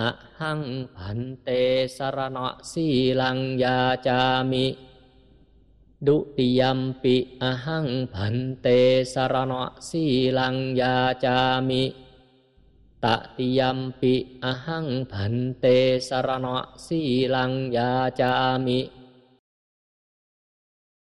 อะหังพันเตสรณะสีลังยาจามิ ดุติยมปิอะหังพันเตสรณะสีลังยาจามิตติยมปิอะหังพันเตสรณะสีลังยาจามิ